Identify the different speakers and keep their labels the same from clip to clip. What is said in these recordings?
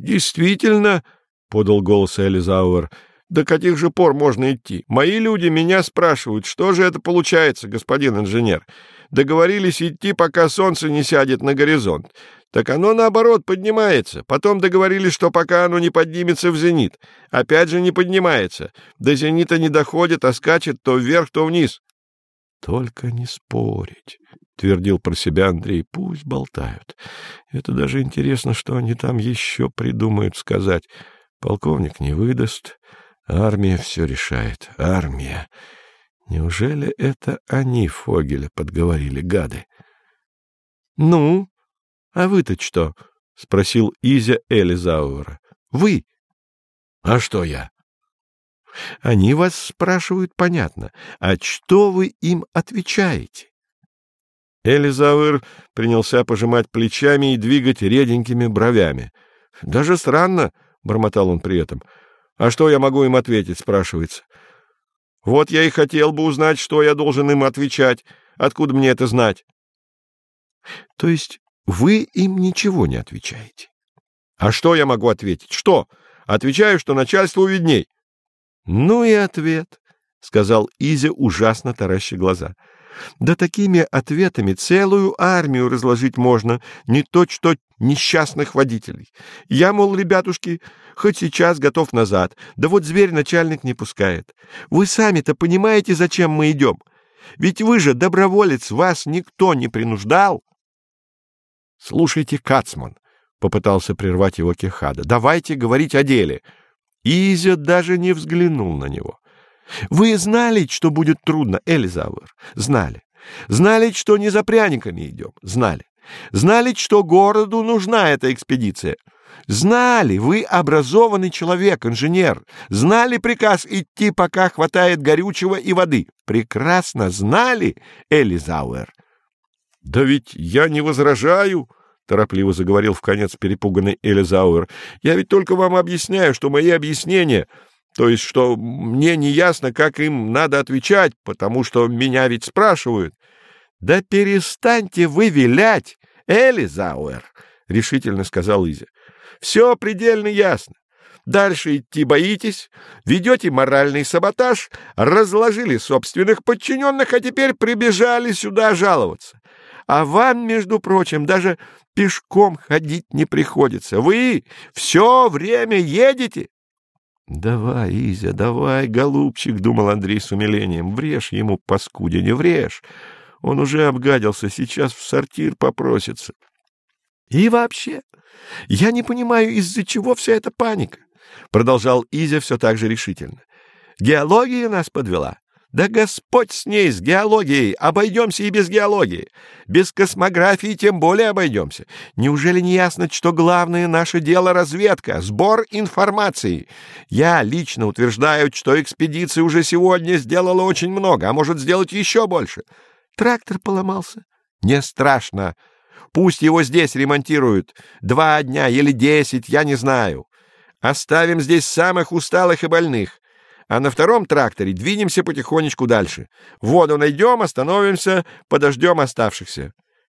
Speaker 1: Действительно, — подал голос Элизауэр, — до каких же пор можно идти? Мои люди меня спрашивают, что же это получается, господин инженер? Договорились идти, пока солнце не сядет на горизонт. Так оно, наоборот, поднимается. Потом договорились, что пока оно не поднимется в зенит. Опять же не поднимается. До зенита не доходит, а скачет то вверх, то вниз. — Только не спорить, — твердил про себя Андрей. — Пусть болтают. Это даже интересно, что они там еще придумают сказать. Полковник не выдаст. Армия все решает. Армия. Неужели это они Фогеля подговорили, гады? — Ну, а вы-то что? — спросил Изя Элизауэра. — Вы. — А что я? Они вас спрашивают, понятно. А что вы им отвечаете? Элизавыр принялся пожимать плечами и двигать реденькими бровями. — Даже странно, — бормотал он при этом. — А что я могу им ответить, — спрашивается. — Вот я и хотел бы узнать, что я должен им отвечать. Откуда мне это знать? — То есть вы им ничего не отвечаете? — А что я могу ответить? Что? Отвечаю, что начальству видней. —— Ну и ответ, — сказал Изя, ужасно тараща глаза. — Да такими ответами целую армию разложить можно, не то что несчастных водителей. Я, мол, ребятушки, хоть сейчас готов назад, да вот зверь начальник не пускает. Вы сами-то понимаете, зачем мы идем? Ведь вы же доброволец, вас никто не принуждал. — Слушайте, Кацман, — попытался прервать его Кехада, — давайте говорить о деле. — Изя даже не взглянул на него. «Вы знали, что будет трудно, Элизавр? Знали. Знали, что не за пряниками идем? Знали. Знали, что городу нужна эта экспедиция? Знали, вы образованный человек, инженер. Знали приказ идти, пока хватает горючего и воды. Прекрасно знали, Элизауэр. Да ведь я не возражаю, торопливо заговорил в конец перепуганный Элизауэр. Я ведь только вам объясняю, что мои объяснения, то есть что мне не ясно, как им надо отвечать, потому что меня ведь спрашивают. Да перестаньте вы вилять, Элизауэр, решительно сказал Изя. Все предельно ясно. Дальше идти боитесь, ведете моральный саботаж, разложили собственных подчиненных, а теперь прибежали сюда жаловаться. А вам, между прочим, даже пешком ходить не приходится. Вы все время едете. — Давай, Изя, давай, голубчик, — думал Андрей с умилением, — врежь ему, паскудине, врежь. Он уже обгадился, сейчас в сортир попросится. — И вообще, я не понимаю, из-за чего вся эта паника, — продолжал Изя все так же решительно. — Геология нас подвела. Да Господь с ней, с геологией! Обойдемся и без геологии. Без космографии тем более обойдемся. Неужели не ясно, что главное наше дело — разведка, сбор информации? Я лично утверждаю, что экспедиция уже сегодня сделала очень много, а может сделать еще больше. Трактор поломался. Не страшно. Пусть его здесь ремонтируют. Два дня или десять, я не знаю. Оставим здесь самых усталых и больных а на втором тракторе двинемся потихонечку дальше. Воду найдем, остановимся, подождем оставшихся.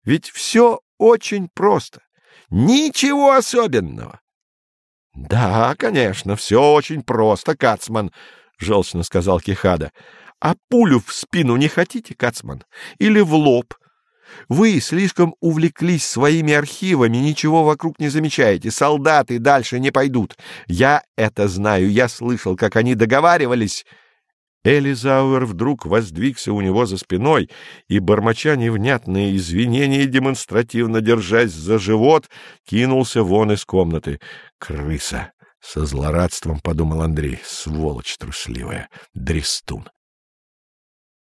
Speaker 1: Ведь все очень просто. Ничего особенного. — Да, конечно, все очень просто, Кацман, — желчно сказал Кихада. — А пулю в спину не хотите, Кацман? Или в лоб? Вы слишком увлеклись своими архивами, ничего вокруг не замечаете. Солдаты дальше не пойдут. Я это знаю, я слышал, как они договаривались. Элизауэр вдруг воздвигся у него за спиной и, бормоча невнятные извинения, демонстративно держась за живот, кинулся вон из комнаты. «Крыса!» — со злорадством подумал Андрей. «Сволочь трусливая! Дрестун!»